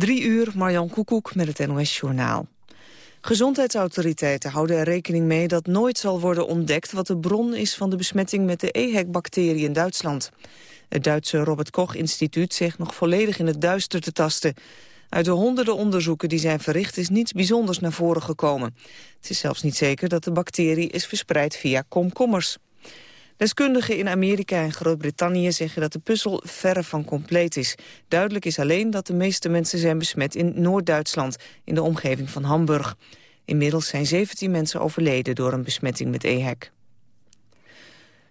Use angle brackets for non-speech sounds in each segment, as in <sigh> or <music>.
Drie uur, Marjan Koekoek met het NOS-journaal. Gezondheidsautoriteiten houden er rekening mee dat nooit zal worden ontdekt... wat de bron is van de besmetting met de EHEC-bacterie in Duitsland. Het Duitse Robert Koch-instituut zegt nog volledig in het duister te tasten. Uit de honderden onderzoeken die zijn verricht is niets bijzonders naar voren gekomen. Het is zelfs niet zeker dat de bacterie is verspreid via komkommers. Deskundigen in Amerika en Groot-Brittannië zeggen dat de puzzel verre van compleet is. Duidelijk is alleen dat de meeste mensen zijn besmet in Noord-Duitsland, in de omgeving van Hamburg. Inmiddels zijn 17 mensen overleden door een besmetting met EHEC.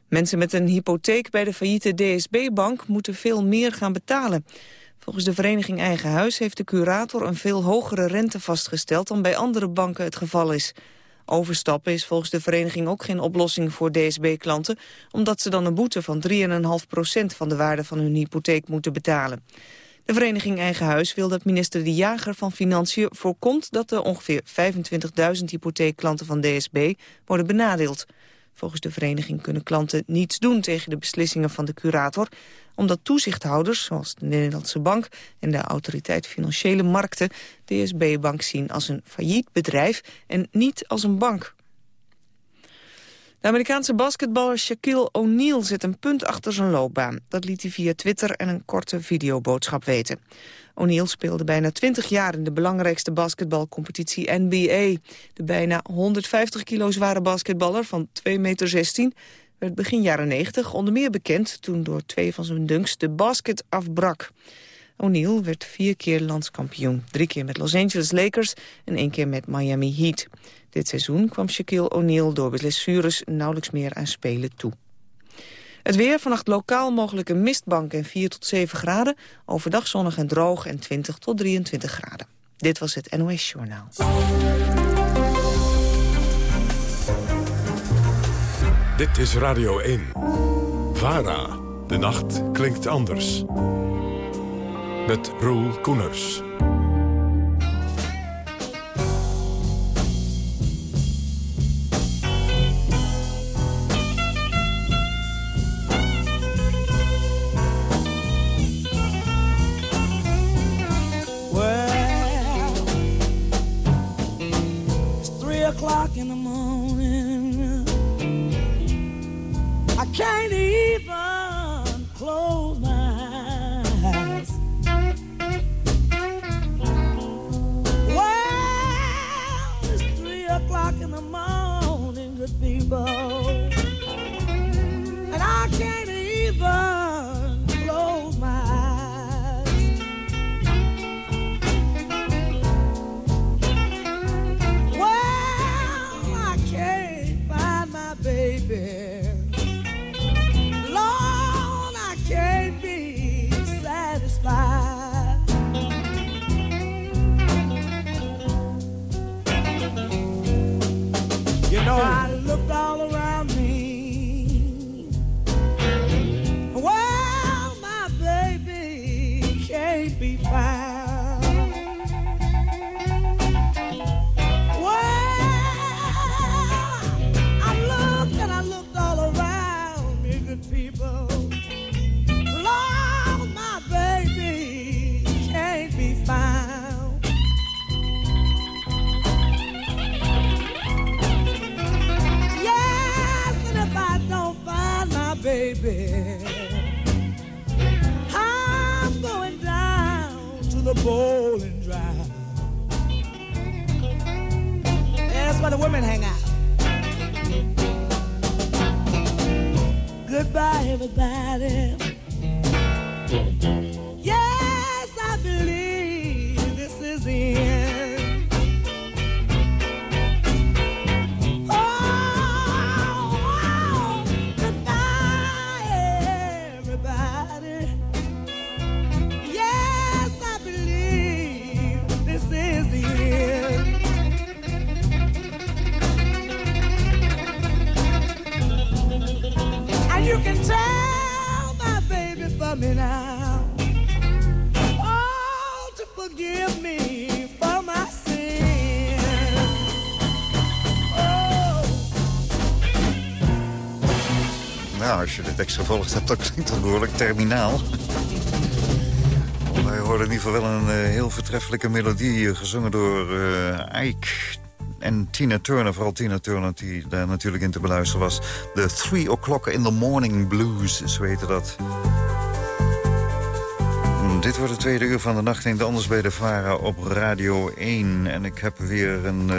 Mensen met een hypotheek bij de failliete DSB-bank moeten veel meer gaan betalen. Volgens de vereniging Eigen Huis heeft de curator een veel hogere rente vastgesteld dan bij andere banken het geval is. Overstappen is volgens de vereniging ook geen oplossing voor DSB-klanten... omdat ze dan een boete van 3,5% van de waarde van hun hypotheek moeten betalen. De vereniging Eigen Huis wil dat minister De Jager van Financiën voorkomt... dat de ongeveer 25.000 hypotheekklanten van DSB worden benadeeld. Volgens de vereniging kunnen klanten niets doen tegen de beslissingen van de curator omdat toezichthouders, zoals de Nederlandse Bank en de Autoriteit Financiële Markten, DSB-bank zien als een failliet bedrijf en niet als een bank. De Amerikaanse basketballer Shaquille O'Neal zet een punt achter zijn loopbaan. Dat liet hij via Twitter en een korte videoboodschap weten. O'Neal speelde bijna 20 jaar in de belangrijkste basketbalcompetitie NBA. De bijna 150 kilo zware basketballer van 2,16 meter werd begin jaren 90 onder meer bekend toen door twee van zijn dunks de basket afbrak. O'Neal werd vier keer landskampioen. Drie keer met Los Angeles Lakers en één keer met Miami Heat. Dit seizoen kwam Shaquille O'Neal door blessures nauwelijks meer aan spelen toe. Het weer, vannacht lokaal mogelijk een mistbank en 4 tot 7 graden. Overdag zonnig en droog en 20 tot 23 graden. Dit was het NOS Journaal. Dit is Radio 1. VARA. De nacht klinkt anders. Met Roel Koeners. Gevolgd hebt, dan klinkt het behoorlijk terminaal. <laughs> Wij hoorde in ieder geval wel een uh, heel vertreffelijke melodie... gezongen door uh, Ike en Tina Turner, vooral Tina Turner... die daar natuurlijk in te beluisteren was. De Three O'Clock in the Morning Blues, zo heette dat. Dit wordt het tweede uur van de nacht in Anders bij de Vara op Radio 1. En ik heb weer een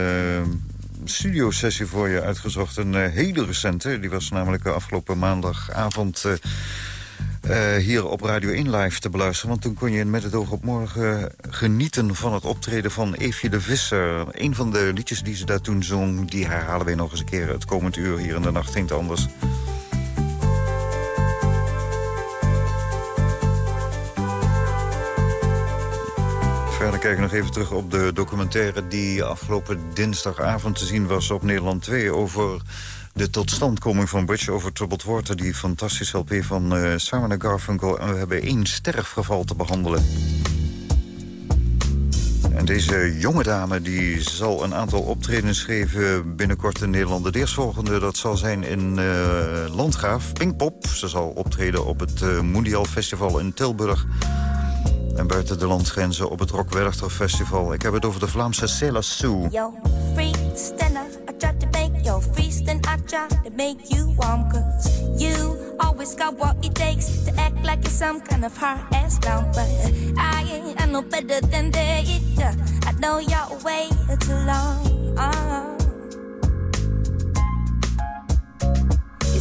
studiosessie voor je uitgezocht. Een uh, hele recente. Die was namelijk afgelopen maandagavond... Uh, hier op Radio 1 live te beluisteren. Want toen kon je met het oog op morgen genieten van het optreden van Eefje de Visser. Een van de liedjes die ze daar toen zong, die herhalen we nog eens een keer het komend uur hier in de nacht in anders. Kijken nog even terug op de documentaire... die afgelopen dinsdagavond te zien was op Nederland 2... over de totstandkoming van Bridge over Troubled Water... die fantastische LP van uh, Simon Garfunkel. En we hebben één sterfgeval te behandelen. En deze jonge dame die zal een aantal optredens geven binnenkort in Nederland. De eerstvolgende dat zal zijn in uh, Landgraaf, Pinkpop. Ze zal optreden op het uh, Mondial Festival in Tilburg. En buiten de landsgrenzen op het Rock Werchter Festival. Ik heb het over de Vlaamse Cela Sue. Yo, I tried to make your feast and I tried to make you warm. Cause you always got what it takes to act like you're some kind of hard ass clown. But I ain't I know better than that. I know you're way too long. Uh.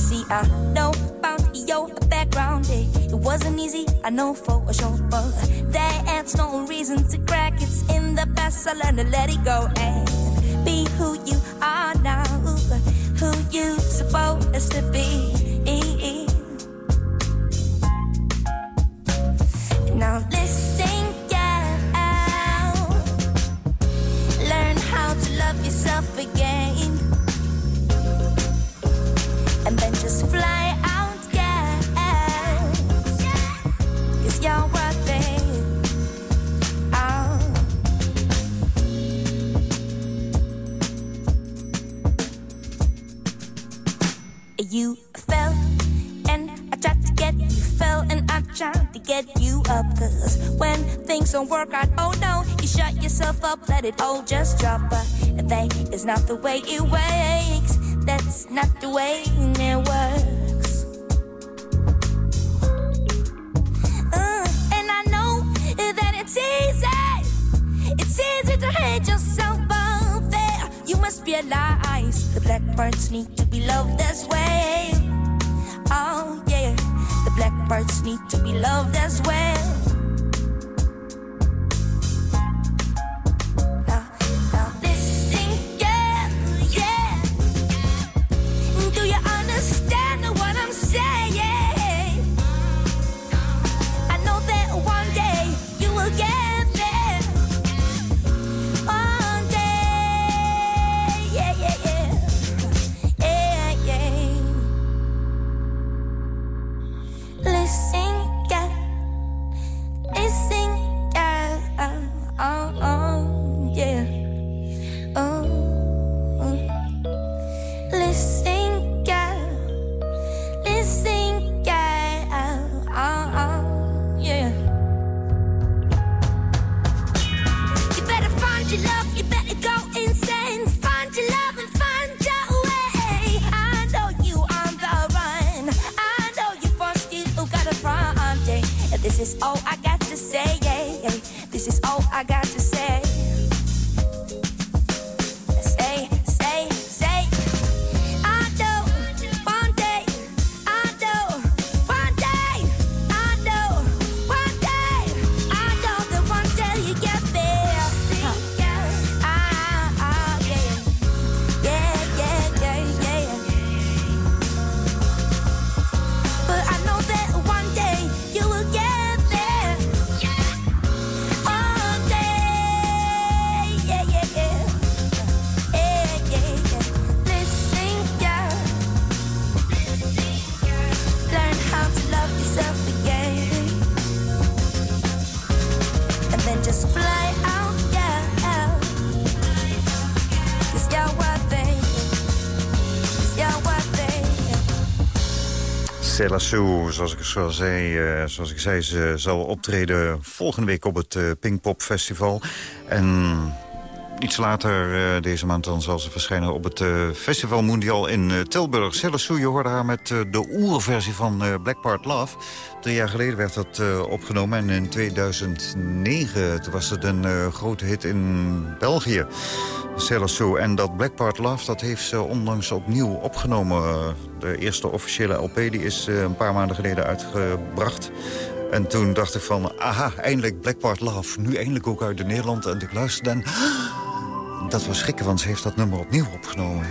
See, I know about your background. It, wasn't easy, I know for sure. But that's no reason to crack. It's in the past, I learned to let it go and be who you are now. Who you supposed to be. Now listen, girl. Learn how to love yourself again and then just fly out, you're worth it. Oh. You fell and I tried to get you fell and I to get you up cause when things don't work out oh no you shut yourself up let it all just drop but that is not the way it works that's not the way it works. Uh, and I know that it's easy. It's easy to hate yourself out there. You must be realize the blackbirds need to be loved as well. Oh, yeah. The blackbirds need to be loved as well. Céla Sue, zoals ik, zoals, zei, uh, zoals ik zei, ze zal optreden volgende week op het uh, Pinkpop Festival. En iets later uh, deze maand dan zal ze verschijnen op het Festival Mondial in Tilburg. Céla Sue, je hoorde haar met de oerversie van Black Part Love. Drie jaar geleden werd dat opgenomen en in 2009 toen was het een grote hit in België. Sailor En dat Black Part Love, dat heeft ze onlangs opnieuw opgenomen. De eerste officiële LP die is eh, een paar maanden geleden uitgebracht. En toen dacht ik van, aha, eindelijk Black Part Love. Nu eindelijk ook uit Nederland. En ik luisterde en... Dat was schrikken, want ze heeft dat nummer opnieuw opgenomen.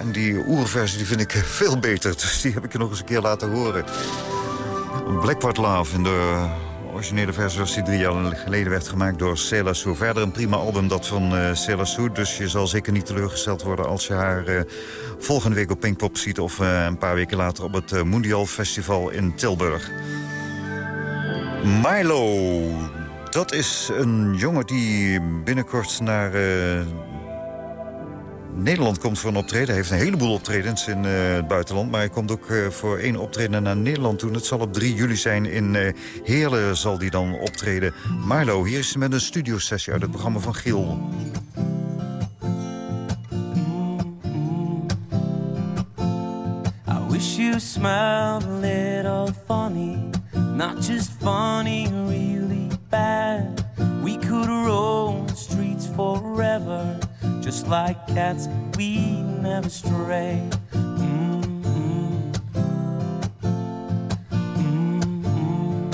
En die oerversie die vind ik veel beter. Dus die heb ik je nog eens een keer laten horen. Black Part Love in de originele versie zoals die drie jaar geleden werd gemaakt door Cela Sue. Verder een prima album dat van uh, Sue. Dus je zal zeker niet teleurgesteld worden als je haar uh, volgende week op Pinkpop ziet... of uh, een paar weken later op het Mondial Festival in Tilburg. Milo, dat is een jongen die binnenkort naar Nederland komt voor een optreden. Hij heeft een heleboel optredens in uh, het buitenland. Maar hij komt ook uh, voor één optreden naar Nederland toe. Het zal op 3 juli zijn. In uh, Heerlen zal hij dan optreden. Marlo, hier is met een studiosessie uit het programma van Giel. You smiled a little funny. Not just funny, really bad. We could roam the streets forever. Just like cats, we never stray. Mm-hmm. Mm-hmm.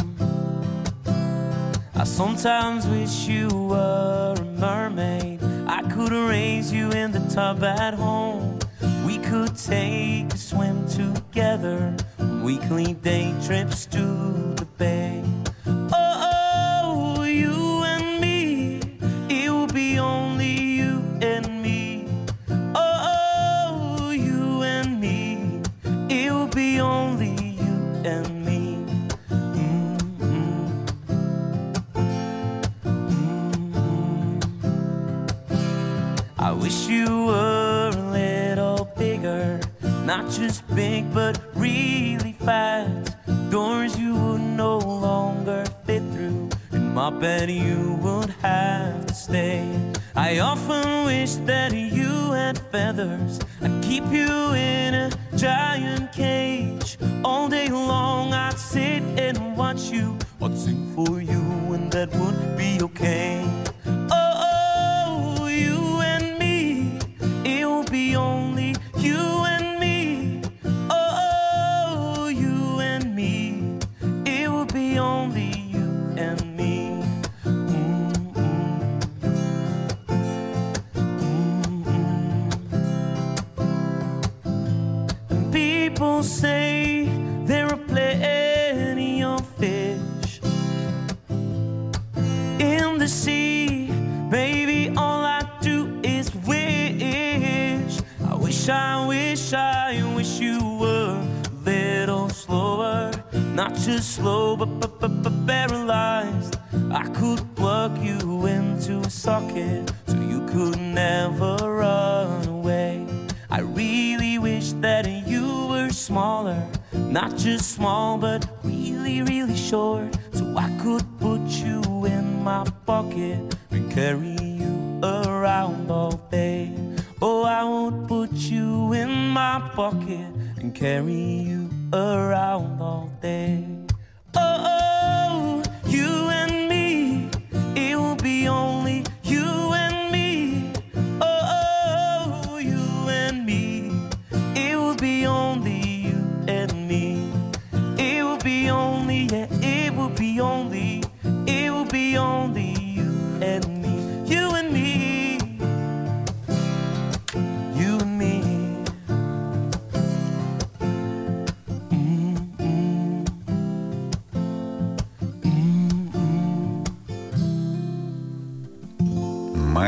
I sometimes wish you were a mermaid. I could raise you in the tub at home. We could take a swim together. Weekly day trips to the bay. people say there are plenty of fish in the sea. Baby, all I do is wish. I wish, I wish, I wish you were a little slower. Not just slow, but, but, but, but paralyzed. Not just small, but really, really short, so I could put you in my pocket and carry you around all day. Oh, I would put you in my pocket and carry you around all day. Oh, oh,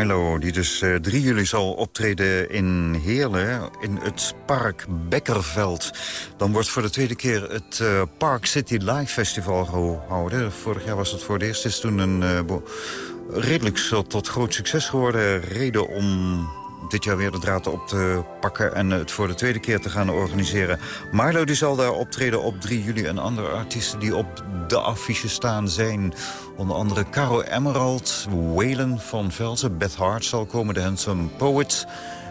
die dus 3 eh, juli zal optreden in Heerlen... in het Park Bekkerveld. Dan wordt voor de tweede keer het uh, Park City Live Festival gehouden. Vorig jaar was het voor het eerst. Het is toen een uh, redelijk tot groot succes geworden. Reden om dit jaar weer de draad op te pakken... en het voor de tweede keer te gaan organiseren. Marlo die zal daar optreden op 3 juli. En andere artiesten die op de affiche staan zijn... onder andere Caro Emerald, Waylon van Velzen... Beth Hart zal komen, de Handsome Poets...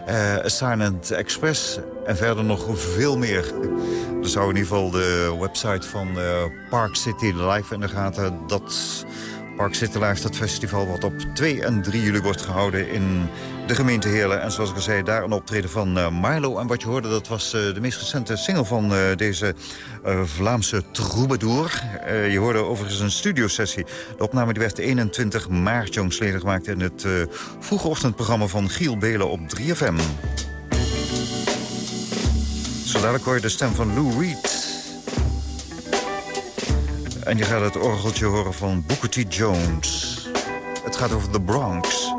Uh, Silent Express en verder nog veel meer. <laughs> Er zou in ieder geval de website van uh, Park City Live in de gaten... dat Park Live, dat festival wat op 2 en 3 juli wordt gehouden in de gemeente Heerlen. En zoals ik al zei, daar een optreden van uh, Milo. En wat je hoorde, dat was uh, de meest recente single van uh, deze Vlaamse troubadour. je hoorde overigens een studiosessie. De opname die werd 21 maart jongsleden gemaakt... in het vroege ochtendprogramma van Giel Belen op 3FM. Zo dadelijk hoor je de stem van Lou Reed. En je gaat het orgeltje horen van Booker T. Jones. Het gaat over The Bronx.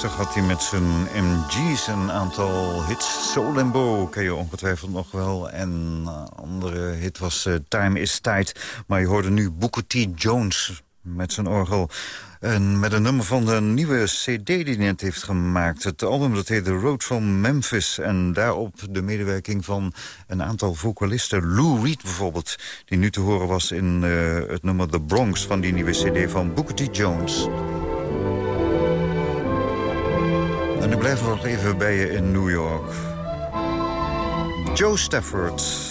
Jaren 60 had hij met zijn MG's een aantal hits. Soul ken je ongetwijfeld nog wel. En een andere hit was uh, Time is Tijd. Maar je hoorde nu Booker T. Jones met zijn orgel. En met een nummer van de nieuwe cd die hij net heeft gemaakt. Het album dat heet The Road from Memphis. En daarop de medewerking van een aantal vocalisten. Lou Reed bijvoorbeeld, die nu te horen was in uh, het nummer The Bronx... van die nieuwe cd van Booker T. Jones. En blijven we nog even bij je in New York. Joe Stafford...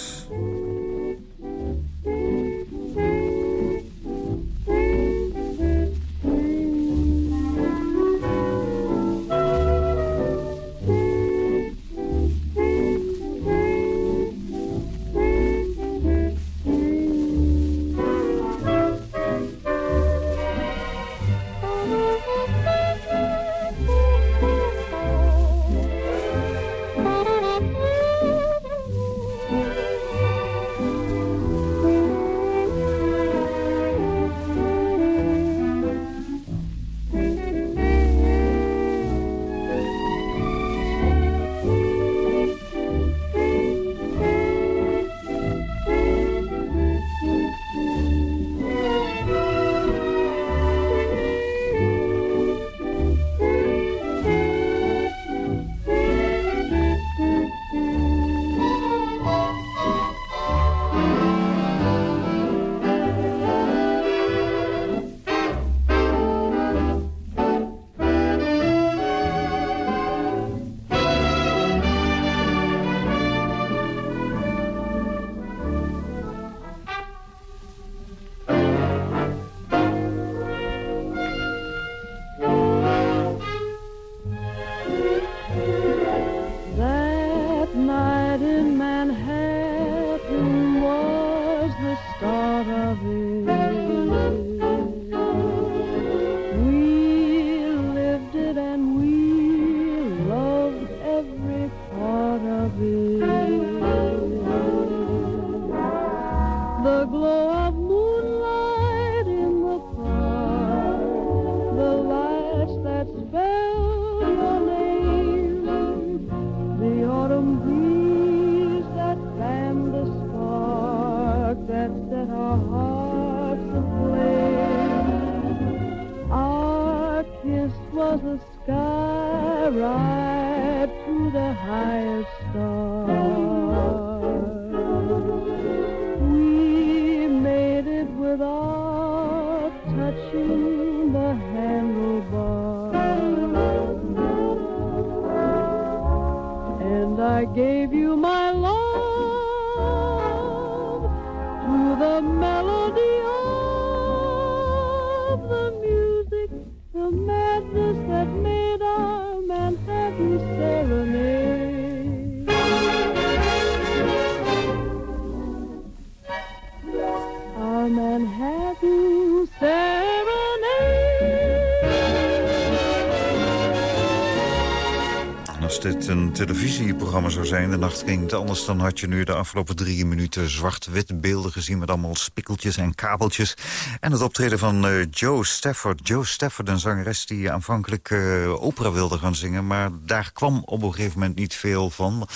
televisieprogramma zou zijn. De nacht ging het anders. Dan had je nu de afgelopen drie minuten zwart-wit beelden gezien... met allemaal spikkeltjes en kabeltjes. En het optreden van uh, Joe Stafford. Joe Stafford, een zangeres die aanvankelijk uh, opera wilde gaan zingen. Maar daar kwam op een gegeven moment niet veel van.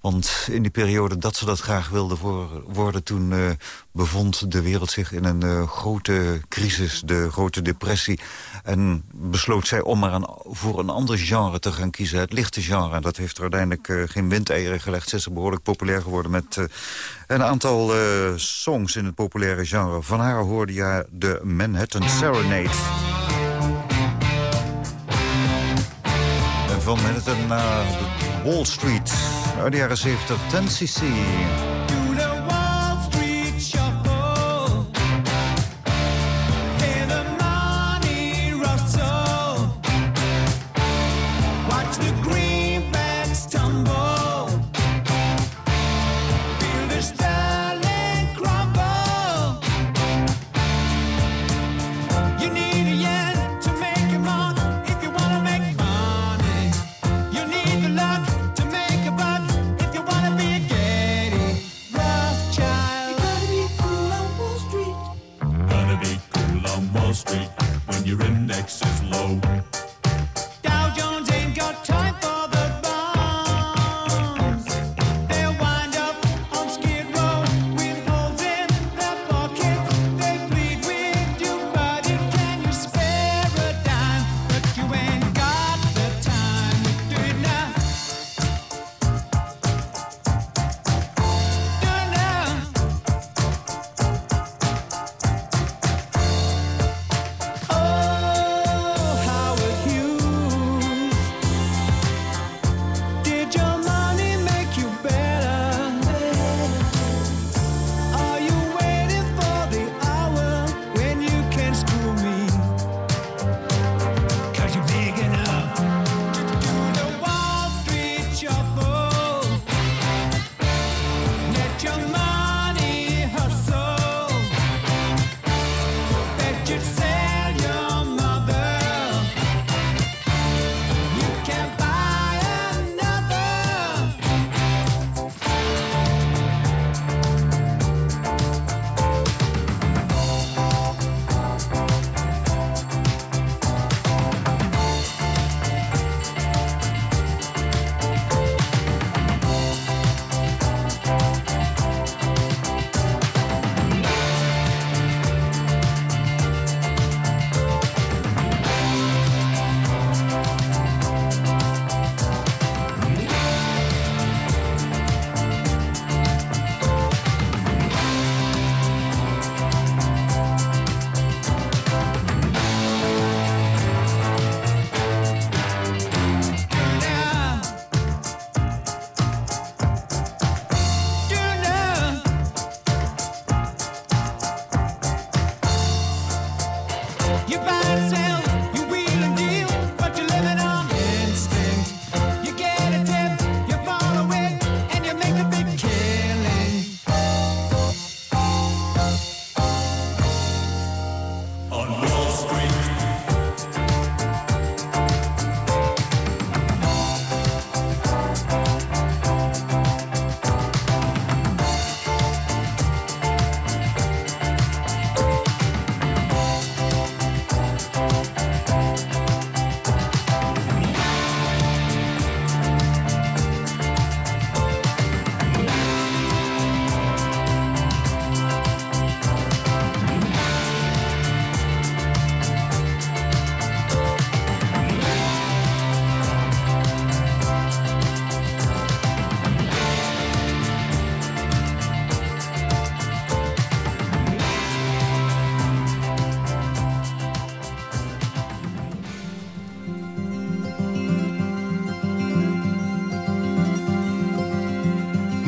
Want in die periode dat ze dat graag wilde worden... toen uh, bevond de wereld zich in een uh, grote crisis, de grote depressie. En besloot zij om maar een, voor een ander genre te gaan kiezen, het lichte genre. En dat heeft er uiteindelijk uh, geen windeieren gelegd. Ze is behoorlijk populair geworden met een aantal songs in het populaire genre. Van haar hoorde je de Manhattan Serenade. En van Manhattan naar Wall Street uit de jaren 70, 10cc.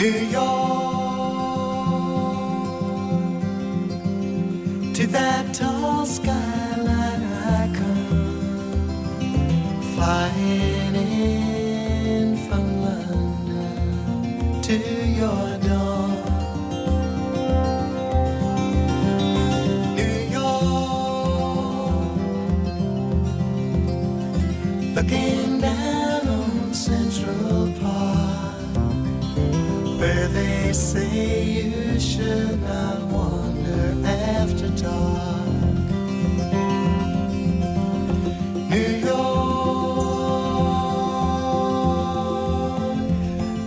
New York. To that tall skyline I come. Flying in from London to your door. New York, looking they say you should not wander after dark. New York,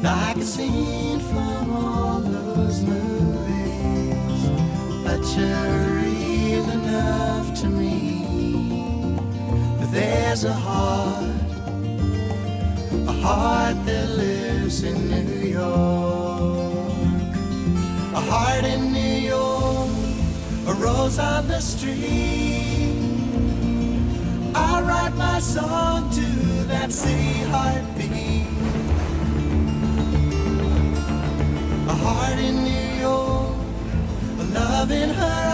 like a scene from all those movies, but you're real enough to me. But there's a heart a heart that lives in New York. Heart in New York, a rose on the street. I write my song to that city heartbeat. A heart in New York, a love in her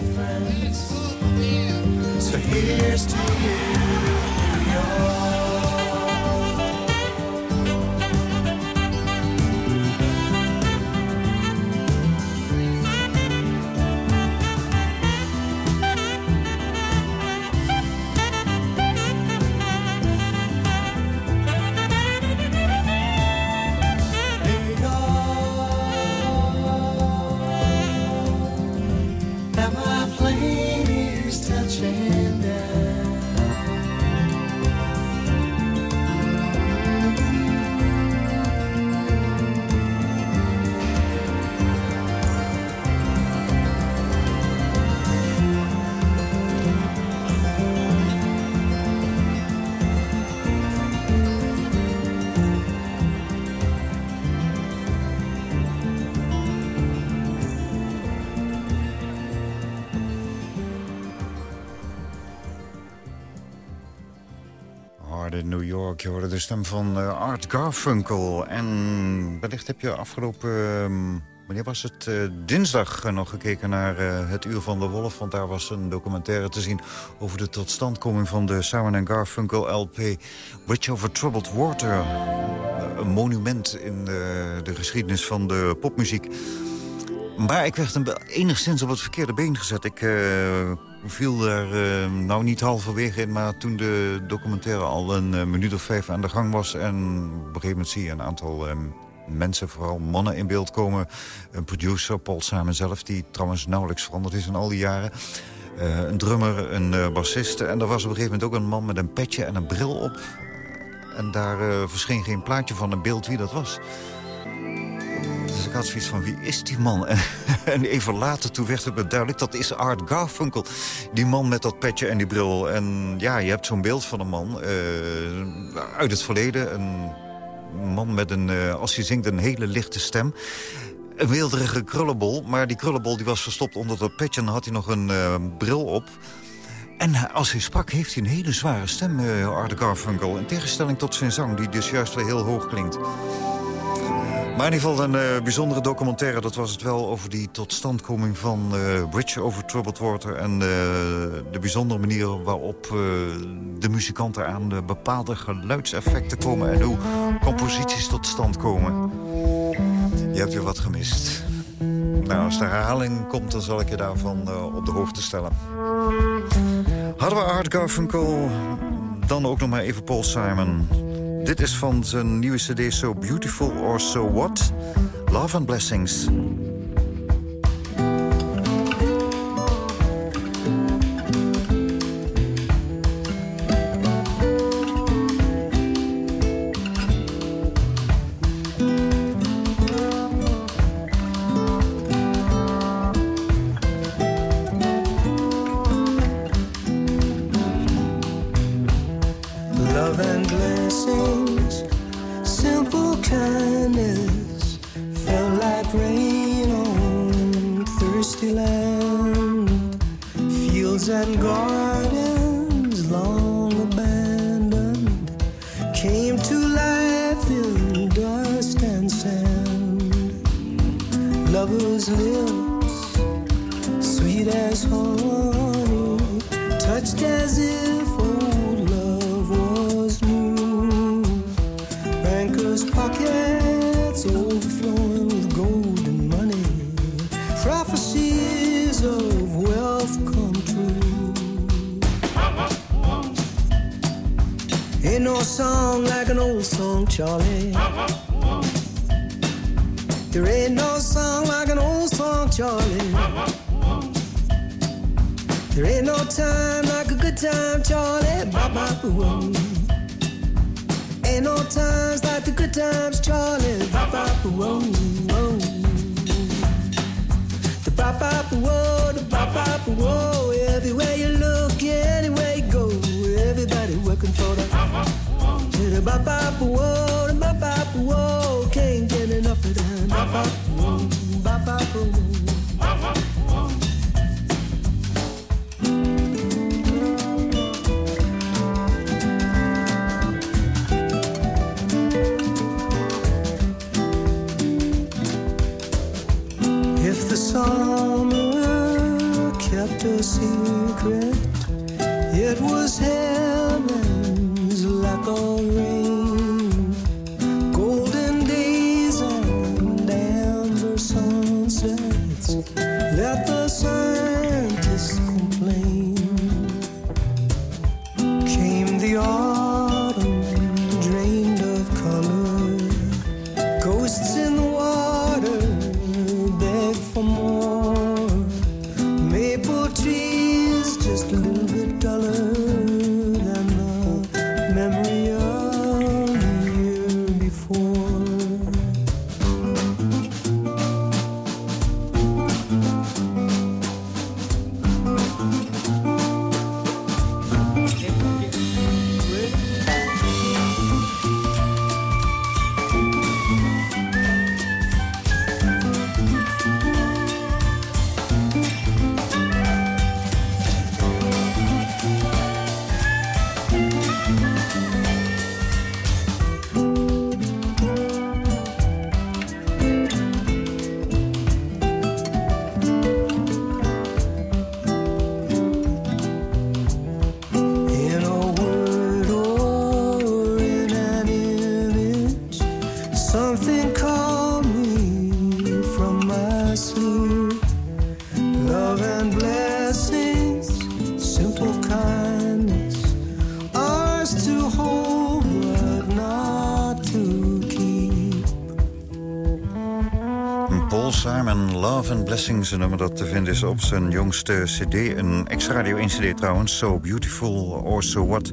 difference. So here's to you, stem van eh, Art Garfunkel. En wellicht heb je afgelopen... ehm, wanneer was het? eh, dinsdag eh, nog gekeken naar Het Uur van de Wolf. Want daar was een documentaire te zien... over de totstandkoming van de Simon Garfunkel LP... Witch Over Troubled Water. Een monument in de, de geschiedenis van de popmuziek. Maar ik werd een enigszins op het verkeerde been gezet. Ik viel daar eh, nou niet halverwege in... maar toen de documentaire al een eh, minuut of vijf aan de gang was... en op een gegeven moment zie je een aantal eh, mensen, vooral mannen, in beeld komen. Een producer, Paul Simon zelf, die trouwens nauwelijks veranderd is in al die jaren. Eh, een drummer, een eh, bassist. En er was op een gegeven moment ook een man met een petje en een bril op. En daar verscheen geen plaatje van een beeld wie dat was. Dus ik had zoiets van, wie is die man? En, <laughs> en even later, toen werd het duidelijk, dat is Art Garfunkel. Die man met dat petje en die bril. En ja, je hebt zo'n beeld van een man eh, uit het verleden. Een man met een, eh, als hij zingt, een hele lichte stem. Een weelderige krullenbol, maar die krullenbol die was verstopt onder dat petje... en had hij nog een eh, bril op... En als hij sprak, heeft hij een hele zware stem, Art Garfunkel. In tegenstelling tot zijn zang, die dus juist weer heel hoog klinkt. Maar in ieder geval een eh, bijzondere documentaire. Dat was het wel over die totstandkoming van eh, Bridge over Troubled Water... en eh, de bijzondere manier waarop de muzikanten aan de bepaalde geluidseffecten komen... en hoe composities tot stand komen. Je hebt weer wat gemist. Nou, als de herhaling komt, dan zal ik je daarvan op de hoogte stellen. Hadden we Art Garfunkel, dan ook nog maar even Paul Simon. Dit is van zijn nieuwe cd So Beautiful or So What? Love and Blessings. Touched as if old love was new. Bankers' pockets overflowing with gold and money. Prophecies of wealth come true. Ain't no song like an old song, Charlie. There ain't no song like an old song, Charlie. There ain't no time like a good time, Charlie. Baba ooh. Ain't no times like the good times, Charlie. Baba ooh. ooh. The baba ooh, the baba ooh. Everywhere you look, anywhere you go, everybody working for the baba ooh. The baba ooh, the baba ooh. Can't get enough of that baba ooh, baba ooh. Nummer dat te vinden is op zijn jongste cd. Een ex-radio 1 cd trouwens. So Beautiful or So What.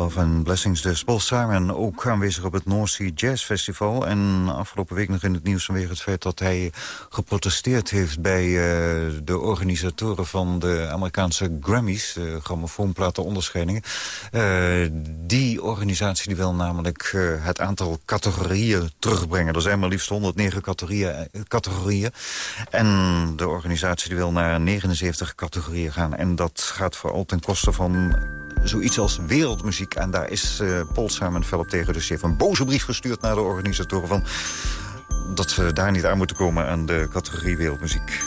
Love and Blessings dus. Paul Simon ook aanwezig op het North Sea Jazz Festival. En afgelopen week nog in het nieuws vanwege het feit dat hij geprotesteerd heeft... bij uh, de organisatoren van de Amerikaanse Grammys, de grammofoonplatenonderscheidingen. Uh, die organisatie die wil namelijk uh, het aantal categorieën terugbrengen. Er zijn maar liefst 109 categorieën. categorieën. En de organisatie die wil naar 79 categorieën gaan. En dat gaat vooral ten koste van zoiets als wereldmuziek. En daar is uh, Paul Simon fel op tegen. Dus hij heeft een boze brief gestuurd naar de organisatoren... van dat ze daar niet aan moeten komen aan de categorie wereldmuziek.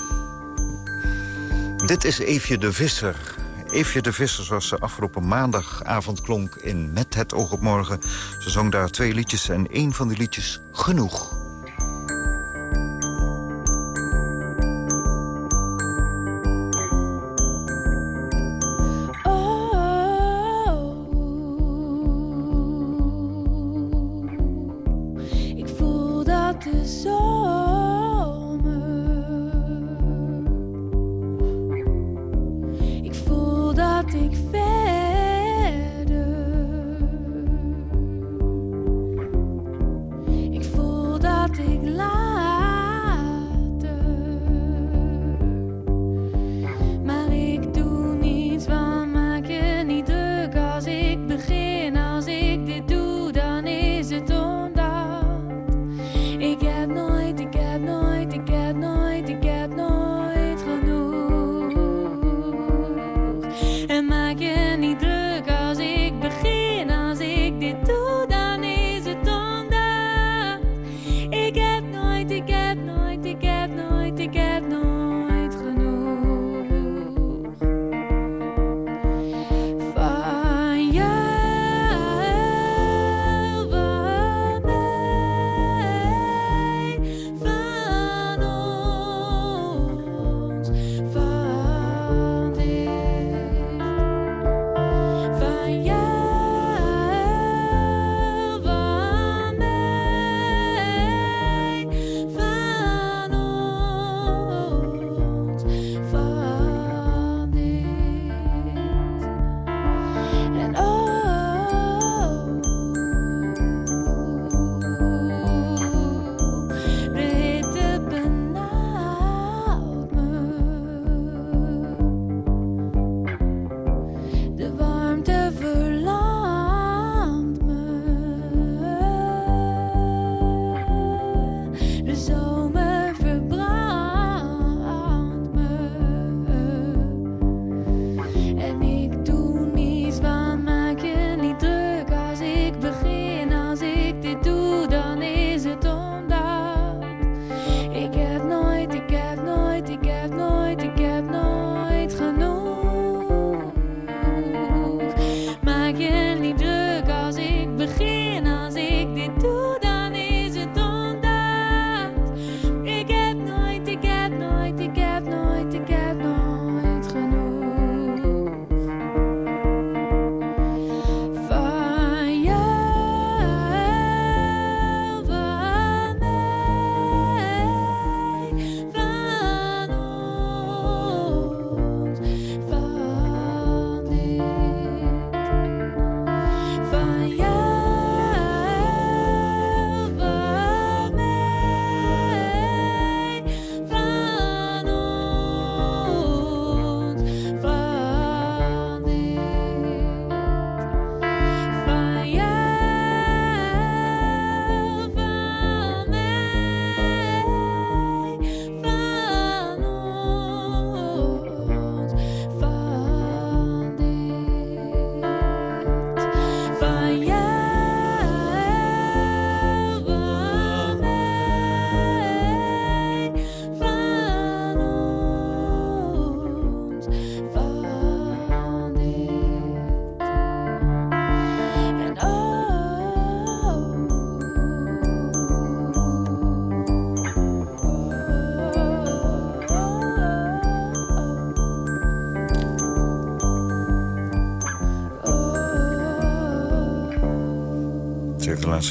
Dit is Eefje de Visser. Eefje de Visser, zoals ze afgelopen maandagavond klonk in Met het oog op morgen. Ze zong daar twee liedjes en één van die liedjes Genoeg.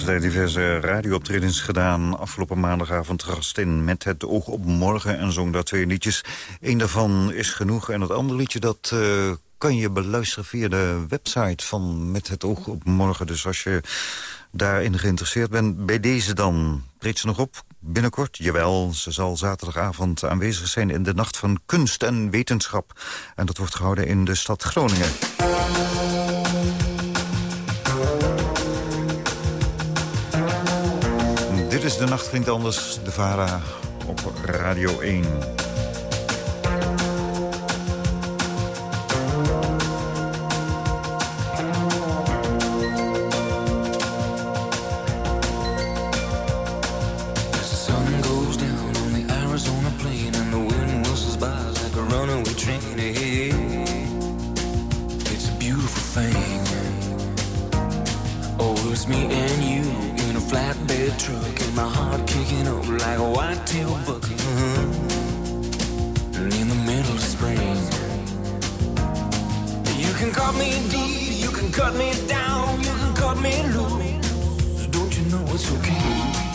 Tijd diverse radiooptredens gedaan. Afgelopen maandagavond gast in Met het oog op morgen en zong daar twee liedjes. Eén daarvan is genoeg en het andere liedje dat... Uh, kan je beluisteren via de website van Met het oog op morgen. Dus als je daarin geïnteresseerd bent, bij deze dan. Treedt ze nog op? Binnenkort? Jawel, ze zal zaterdagavond aanwezig zijn in de Nacht van Kunst en Wetenschap. En dat wordt gehouden in de stad Groningen. Dit is De Nacht Klinkt Anders, de VARA op Radio 1. Like a white-tailed buck. Uh-huh. In the middle of spring. You can cut me deep, you can cut me down, you can cut me loose. Don't you know it's okay?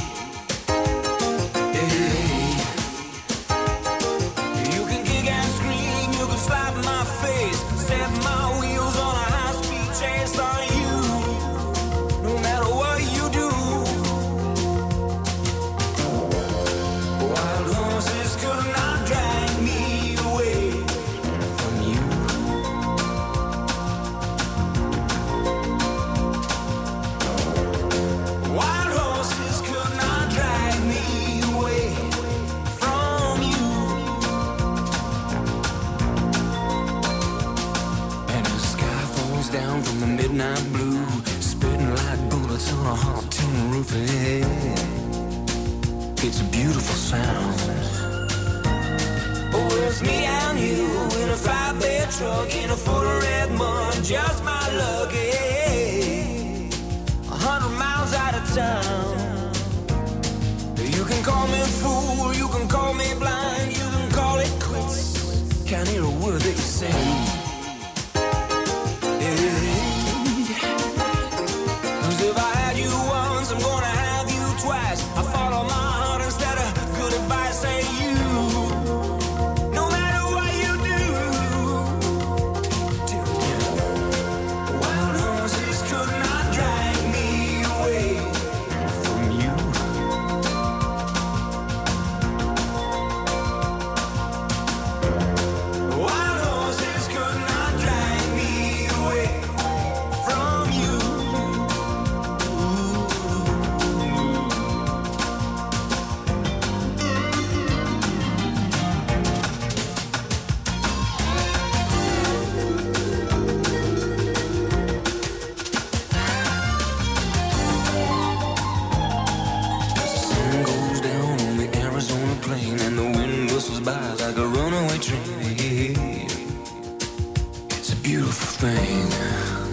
Thing.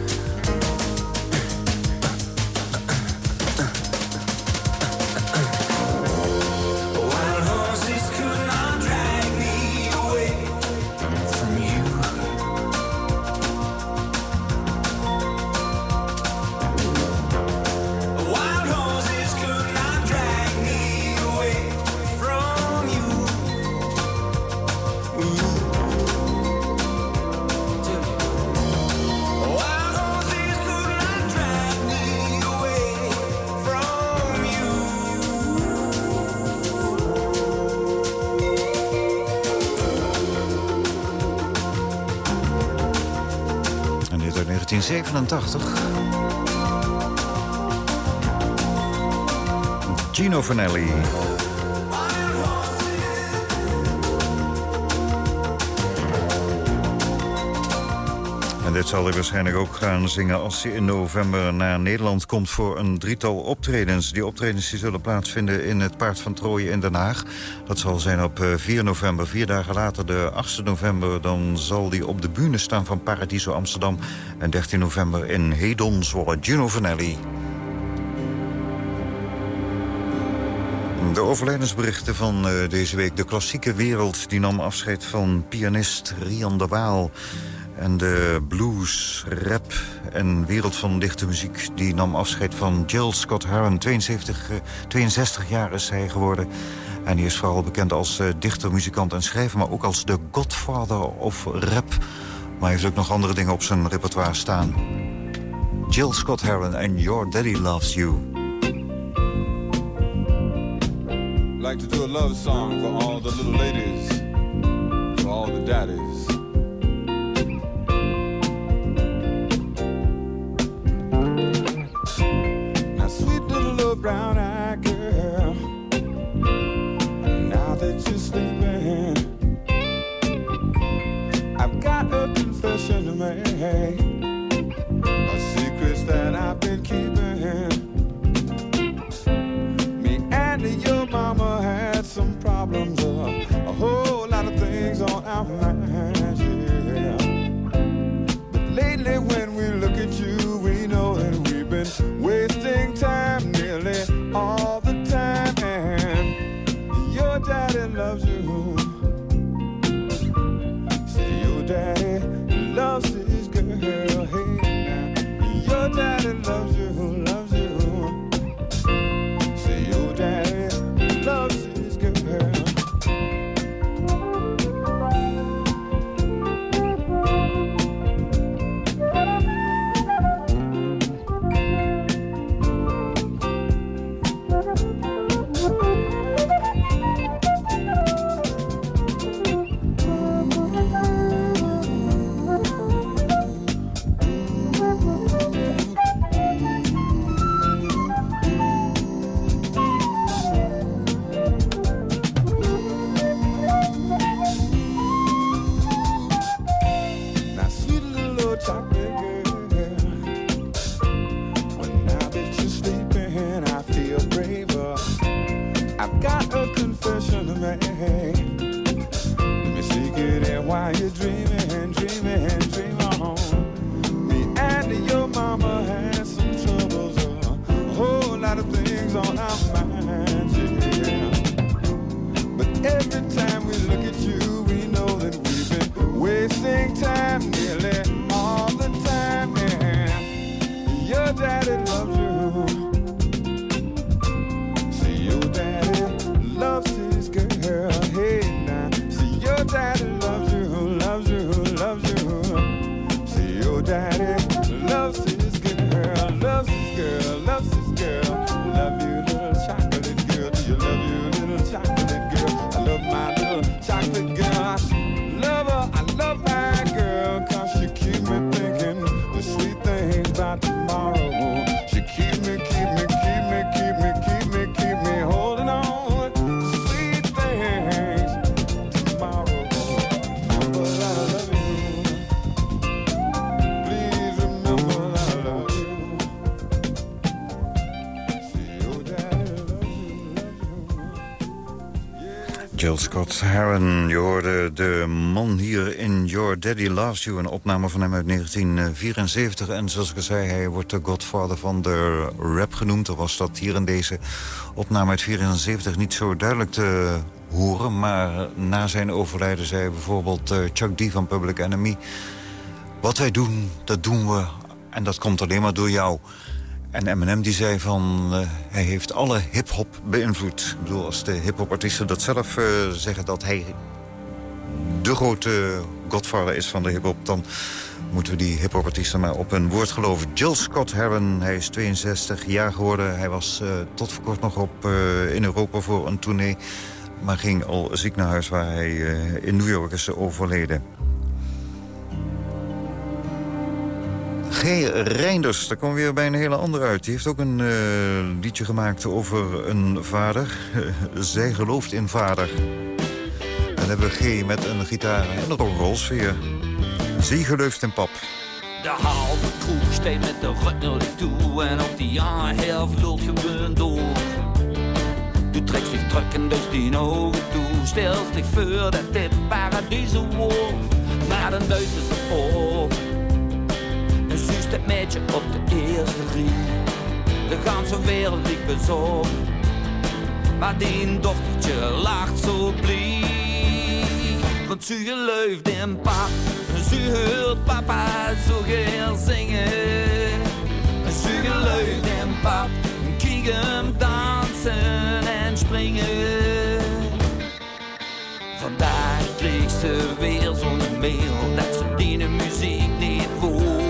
1987. Gino Vanelli. Zal hij waarschijnlijk ook gaan zingen als hij in november naar Nederland komt voor een drietal optredens. Die optredens die zullen plaatsvinden in het Paard van Trooien in Den Haag. Dat zal zijn op eh, 4 november. Vier dagen later, de 8 november, dan zal hij op de bühne staan van Paradiso Amsterdam. En 13 november in Hedon, Zwolle. Gino Vanelli. De overlijdensberichten van eh, deze week. De klassieke wereld die nam afscheid van pianist Rian de Waal. En de blues, rap en wereld van lichte muziek... die nam afscheid van Jill Scott Heron. 72, eh, 62 jaar is hij geworden. En hij is vooral bekend als eh, dichter, muzikant en schrijver... maar ook als de godfather of rap. Maar hij heeft ook nog andere dingen op zijn repertoire staan. Jill Scott Heron en Your Daddy Loves You. like to do a love song for all the little ladies, all the daddies. Je hoorde de man hier in Your Daddy Loves You... een opname van hem uit 1974. En zoals ik al zei, hij wordt de godfather van de rap genoemd. Er was dat hier in deze opname uit 1974 niet zo duidelijk te horen. Maar na zijn overlijden zei bijvoorbeeld eh, Chuck D van Public Enemy... wat wij doen, dat doen we en dat komt alleen maar door jou... En Eminem die zei van, eh, hij heeft alle hip-hop beïnvloed. Ik bedoel, als de hip-hop artiesten dat zelf eh, zeggen dat hij de grote godfather is van de hip-hop, dan moeten we die hip-hop artiesten maar op hun woord geloven. Jill Scott Heron, hij is 62 jaar geworden. Hij was eh, tot voor kort nog op, in Europa voor een tournee, maar ging al ziek naar huis waar hij in New York is overleden. G. Reinders, daar we weer bij een hele andere uit. Die heeft ook een eh, liedje gemaakt over een vader. <laughs> Zij gelooft in vader. En dan hebben we G met een gitaar en een rock'n'roll sfeer. Zij gelooft in pap. De halve kroeg steekt met de rug naar de toe en op die andere helft lult gewoon door. Du trekt zich terug en dus die ogen toe, stelt zich voor dat dit paradies wordt. Maar dan duist ze voor. Het meisje op de eerste rie. De ganse wereld ligt bezorgd. Maar die dochtertje lacht zo blij. Want ze leeft in pap, ze hört papa so gern zingen. Ze gelooft en pap, kieken dansen en springen. Vandaag kreeg ze weer zo'n mail dat ze die muziek niet wooien.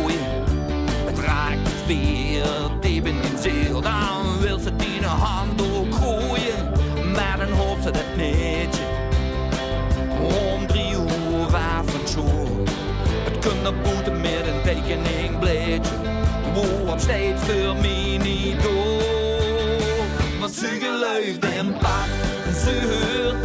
Weer diep in de ziel, dan wil ze die hand ook gooien. Maar dan hoopt ze dat netje om drie uur avondschool. Het kunnen boeten met een tekeningblaadje, wo op steeds mij niet door. Want ze gelooft en pap, ze hoort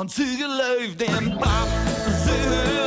Want gelooft in pap, ze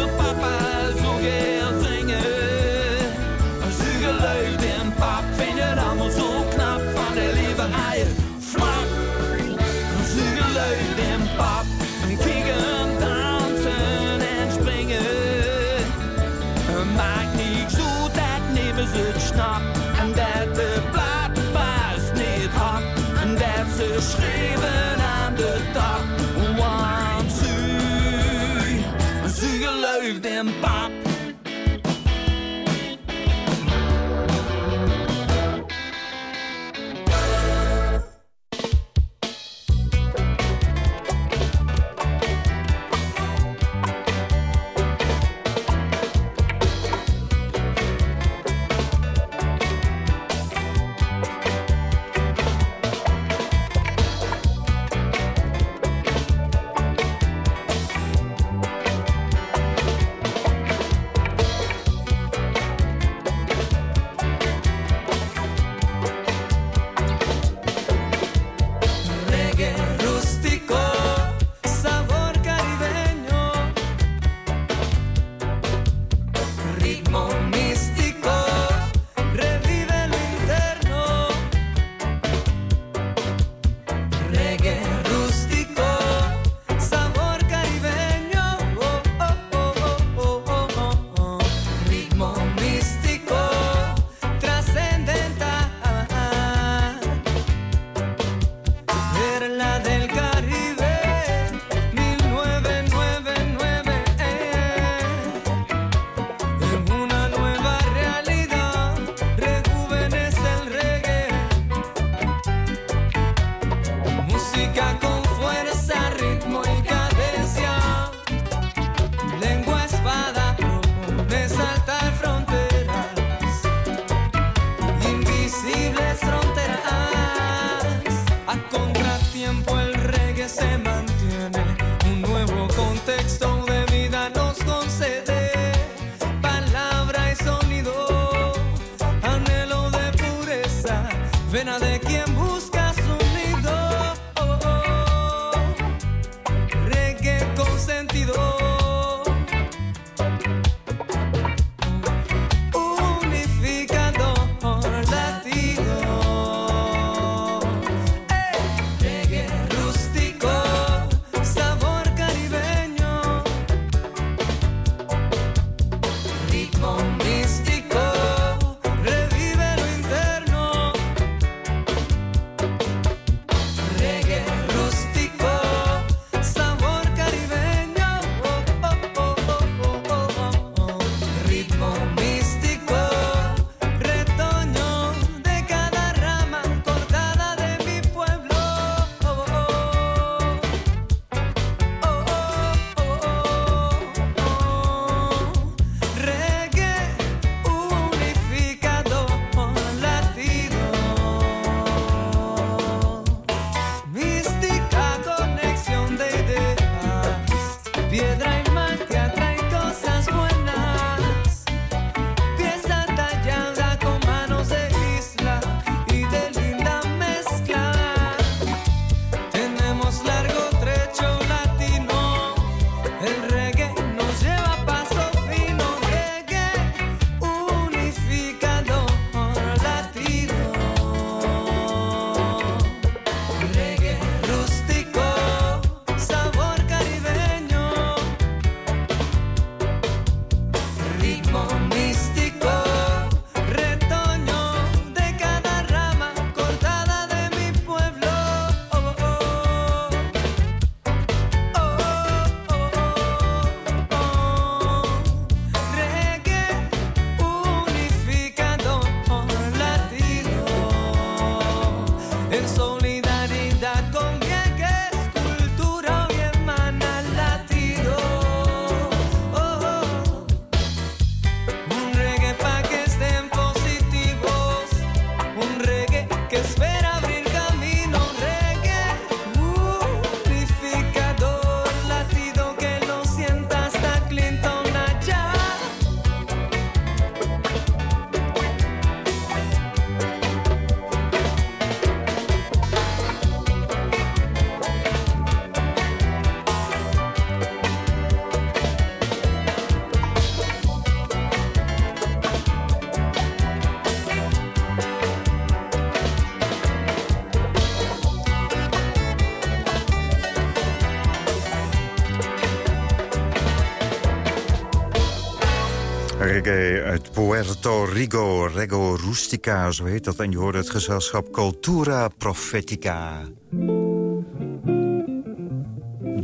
Reggae uit Puerto Rico, Rego Rustica, zo heet dat. En je hoort het gezelschap Cultura Profetica.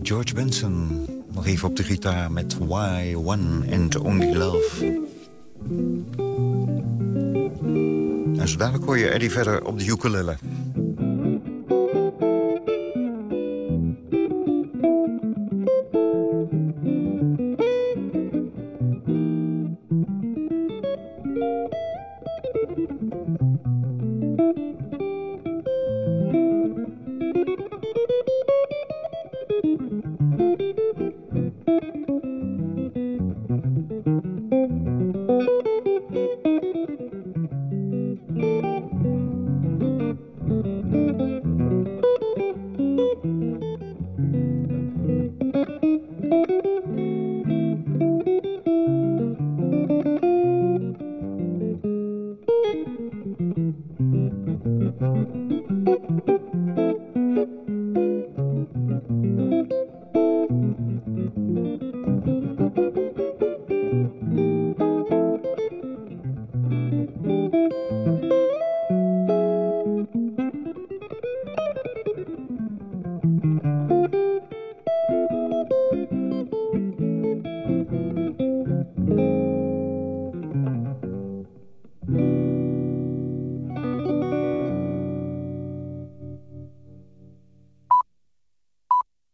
George Benson, nog even op de gitaar met Why One and Only Love. En zo dadelijk hoor je Eddie verder op de ukulele.